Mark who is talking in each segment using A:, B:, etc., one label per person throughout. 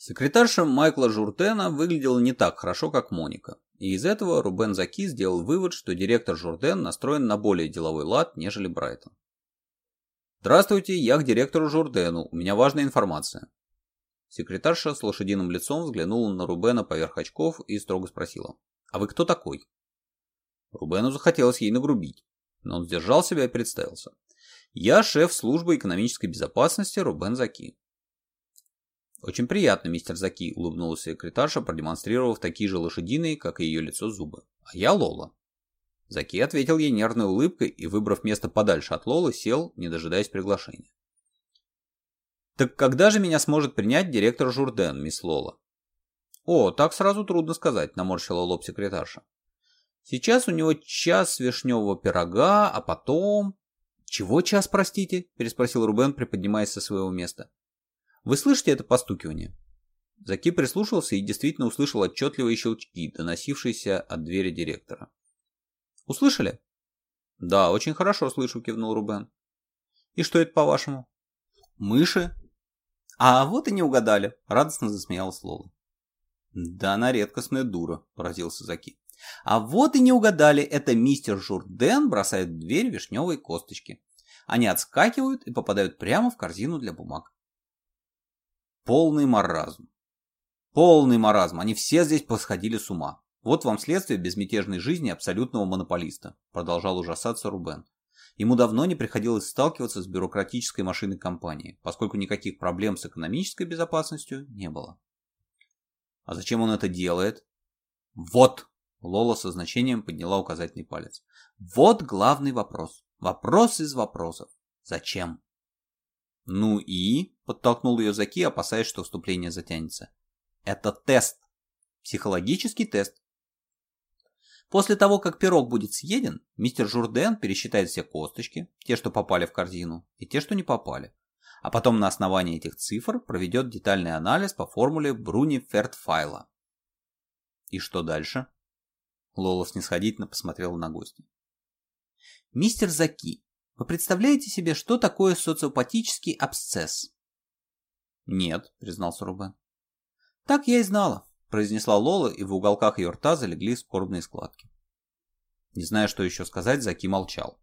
A: Секретарша Майкла Журтена выглядела не так хорошо, как Моника, и из этого Рубен Заки сделал вывод, что директор Журден настроен на более деловой лад, нежели Брайтон. «Здравствуйте, я к директору Журдену, у меня важная информация». Секретарша с лошадиным лицом взглянула на Рубена поверх очков и строго спросила, «А вы кто такой?» Рубену захотелось ей нагрубить, но он сдержал себя и представился. «Я шеф службы экономической безопасности Рубен Заки». Очень приятно, мистер Заки, улыбнулась секретарша, продемонстрировав такие же лошадиные, как и ее лицо, зубы. А я Лола. Заки ответил ей нервной улыбкой и, выбрав место подальше от Лолы, сел, не дожидаясь приглашения. «Так когда же меня сможет принять директор Журден, мисс Лола?» «О, так сразу трудно сказать», — наморщила лоб секретарша. «Сейчас у него час вишневого пирога, а потом...» «Чего час, простите?» — переспросил Рубен, приподнимаясь со своего места. Вы слышите это постукивание? Заки прислушался и действительно услышал отчетливые щелчки, доносившиеся от двери директора. «Услышали?» «Да, очень хорошо слышу», — кивнул Рубен. «И что это, по-вашему?» «Мыши». «А вот и не угадали», — радостно засмеялась Лола. «Да она редкостная дура», — поразился Заки. «А вот и не угадали, это мистер Журден бросает в дверь вишневые косточки. Они отскакивают и попадают прямо в корзину для бумаг. Полный маразм. Полный маразм, они все здесь посходили с ума. Вот вам следствие безмятежной жизни абсолютного монополиста, продолжал ужасаться Рубен. Ему давно не приходилось сталкиваться с бюрократической машиной компании, поскольку никаких проблем с экономической безопасностью не было. А зачем он это делает? Вот! Лола со значением подняла указательный палец. Вот главный вопрос. Вопрос из вопросов. Зачем? «Ну и?» – подтолкнул ее Заки, опасаясь, что вступление затянется. «Это тест. Психологический тест. После того, как пирог будет съеден, мистер Журден пересчитает все косточки, те, что попали в корзину, и те, что не попали. А потом на основании этих цифр проведет детальный анализ по формуле Бруни-Фертфайла. И что дальше? Лола снисходительно посмотрела на гостя. Мистер Заки, вы представляете себе, что такое социопатический абсцесс? Нет, признался Рубен. Так я и знала, произнесла Лола, и в уголках ее рта залегли скорбные складки. Не зная, что еще сказать, Заки молчал.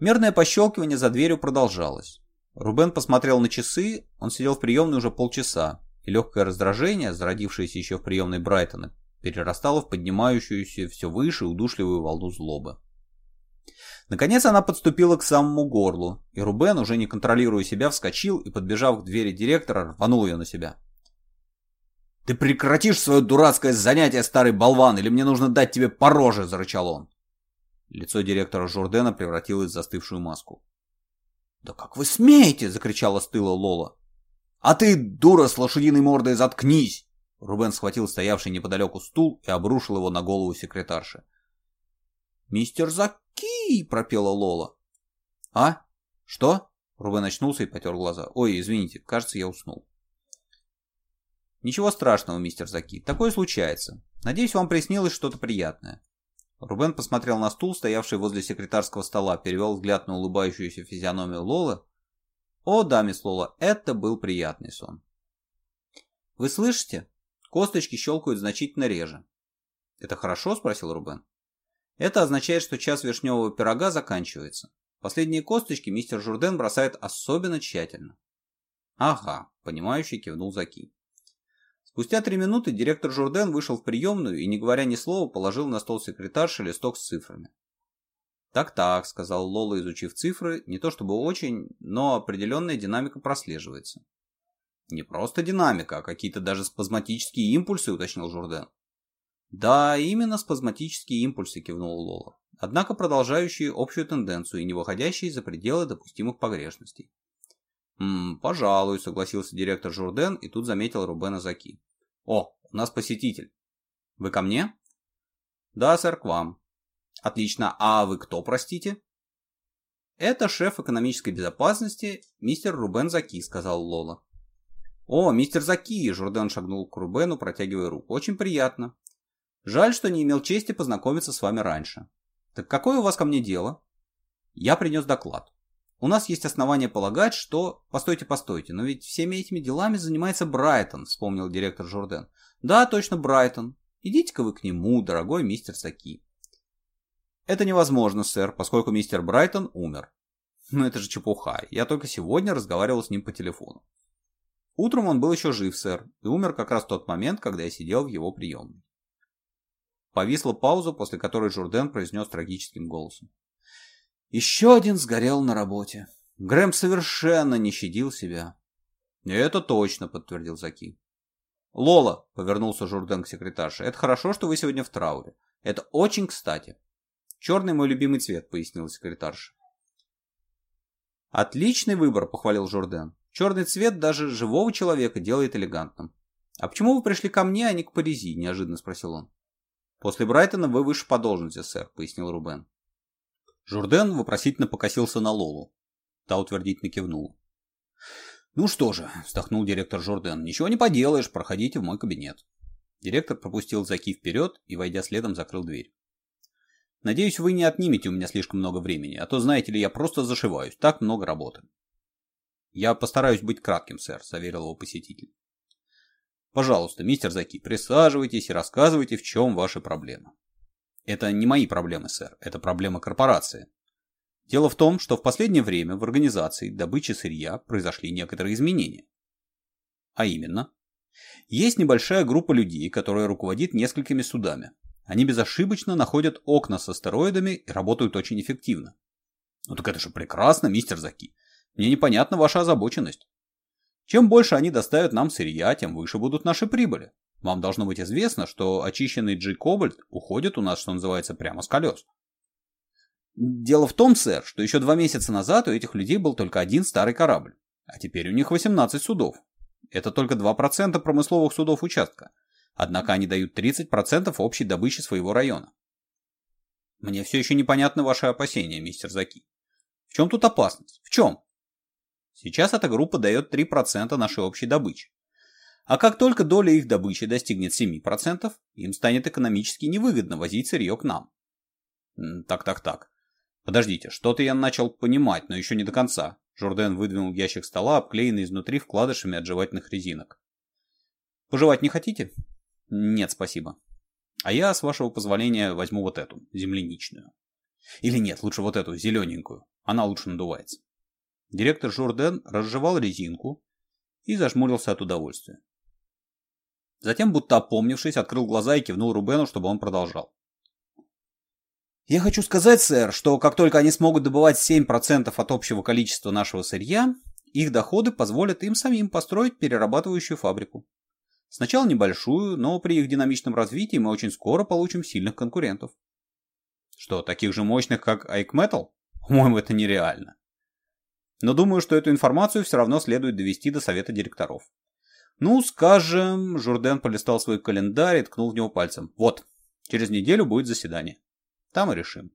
A: Мерное пощелкивание за дверью продолжалось. Рубен посмотрел на часы, он сидел в приемной уже полчаса, и легкое раздражение, зародившееся еще в приемной Брайтона, перерастало в поднимающуюся все выше удушливую волну злобы. Наконец она подступила к самому горлу, и Рубен, уже не контролируя себя, вскочил и, подбежав к двери директора, рванул ее на себя. «Ты прекратишь свое дурацкое занятие, старый болван, или мне нужно дать тебе пороже!» – зарычал он. Лицо директора Журдена превратилось в застывшую маску. «Да как вы смеете!» – закричала стыла Лола. «А ты, дура с лошадиной мордой, заткнись!» Рубен схватил стоявший неподалеку стул и обрушил его на голову секретарши. «Мистер Заки!» пропела Лола. «А? Что?» Рубен очнулся и потер глаза. «Ой, извините, кажется, я уснул». «Ничего страшного, мистер Заки, такое случается. Надеюсь, вам приснилось что-то приятное». Рубен посмотрел на стул, стоявший возле секретарского стола, перевел взгляд на улыбающуюся физиономию Лолы. «О, да, мисс Лола, это был приятный сон». «Вы слышите? Косточки щелкают значительно реже». «Это хорошо?» – спросил Рубен. Это означает, что час вишневого пирога заканчивается. Последние косточки мистер Журден бросает особенно тщательно. Ага, понимающий кивнул Заки. Спустя три минуты директор Журден вышел в приемную и, не говоря ни слова, положил на стол секретарши листок с цифрами. «Так-так», — сказал Лола, изучив цифры, не то чтобы очень, но определенная динамика прослеживается. «Не просто динамика, а какие-то даже спазматические импульсы», — уточнил Журден. Да, именно спазматические импульсы, кивнула Лола. Однако продолжающие общую тенденцию и не выходящие за пределы допустимых погрешностей. «Ммм, пожалуй», — согласился директор Журден и тут заметил Рубена Заки. «О, у нас посетитель. Вы ко мне?» «Да, сэр, к вам». «Отлично. А вы кто, простите?» «Это шеф экономической безопасности, мистер Рубен Заки», — сказал Лола. «О, мистер Заки!» — Журден шагнул к Рубену, протягивая руку. «Очень приятно. Жаль, что не имел чести познакомиться с вами раньше. Так какое у вас ко мне дело? Я принес доклад. У нас есть основания полагать, что... Постойте, постойте, но ведь всеми этими делами занимается Брайтон, вспомнил директор Журден. Да, точно, Брайтон. Идите-ка вы к нему, дорогой мистер Саки. Это невозможно, сэр, поскольку мистер Брайтон умер. Но это же чепуха. Я только сегодня разговаривал с ним по телефону. Утром он был еще жив, сэр, и умер как раз в тот момент, когда я сидел в его приемной. Повисла пауза, после которой Журден произнес трагическим голосом. Еще один сгорел на работе. Грэм совершенно не щадил себя. Это точно, подтвердил Заки. Лола, повернулся Журден к секретарше, это хорошо, что вы сегодня в трауре. Это очень кстати. Черный мой любимый цвет, пояснила секретарша. Отличный выбор, похвалил Журден. Черный цвет даже живого человека делает элегантным. «А почему вы пришли ко мне, а не к Паризи?» – неожиданно спросил он. «После Брайтона вы выше по должности, сэр», — пояснил Рубен. Журден вопросительно покосился на Лолу. Та утвердительно кивнула. «Ну что же», — вздохнул директор Журден, — «ничего не поделаешь, проходите в мой кабинет». Директор пропустил Заки вперед и, войдя следом, закрыл дверь. «Надеюсь, вы не отнимете у меня слишком много времени, а то, знаете ли, я просто зашиваюсь, так много работы». «Я постараюсь быть кратким, сэр», — заверил его посетитель. Пожалуйста, мистер Заки, присаживайтесь и рассказывайте, в чем ваша проблема. Это не мои проблемы, сэр, это проблема корпорации. Дело в том, что в последнее время в организации добычи сырья произошли некоторые изменения. А именно, есть небольшая группа людей, которая руководит несколькими судами. Они безошибочно находят окна с астероидами и работают очень эффективно. Ну так это же прекрасно, мистер Заки. Мне непонятна ваша озабоченность. Чем больше они доставят нам сырья, тем выше будут наши прибыли. Вам должно быть известно, что очищенный G-кобальт уходит у нас, что называется, прямо с колес. Дело в том, сэр, что еще два месяца назад у этих людей был только один старый корабль, а теперь у них 18 судов. Это только 2% промысловых судов участка. Однако они дают 30% общей добычи своего района. Мне все еще непонятны ваши опасения, мистер Заки. В чем тут опасность? В чем? Сейчас эта группа дает 3% нашей общей добычи. А как только доля их добычи достигнет 7%, им станет экономически невыгодно возить сырье к нам. Так-так-так. Подождите, что-то я начал понимать, но еще не до конца. Журден выдвинул ящик стола, обклеенный изнутри вкладышами от жевательных резинок. Пожевать не хотите? Нет, спасибо. А я, с вашего позволения, возьму вот эту, земляничную. Или нет, лучше вот эту, зелененькую. Она лучше надувается. Директор Жорден разжевал резинку и зажмурился от удовольствия. Затем, будто опомнившись, открыл глаза и кивнул Рубену, чтобы он продолжал. «Я хочу сказать, сэр, что как только они смогут добывать 7% от общего количества нашего сырья, их доходы позволят им самим построить перерабатывающую фабрику. Сначала небольшую, но при их динамичном развитии мы очень скоро получим сильных конкурентов». «Что, таких же мощных, как Айкметал? По-моему, это нереально» но думаю, что эту информацию все равно следует довести до совета директоров. Ну, скажем, Журден полистал свой календарь и ткнул в него пальцем. Вот, через неделю будет заседание. Там и решим.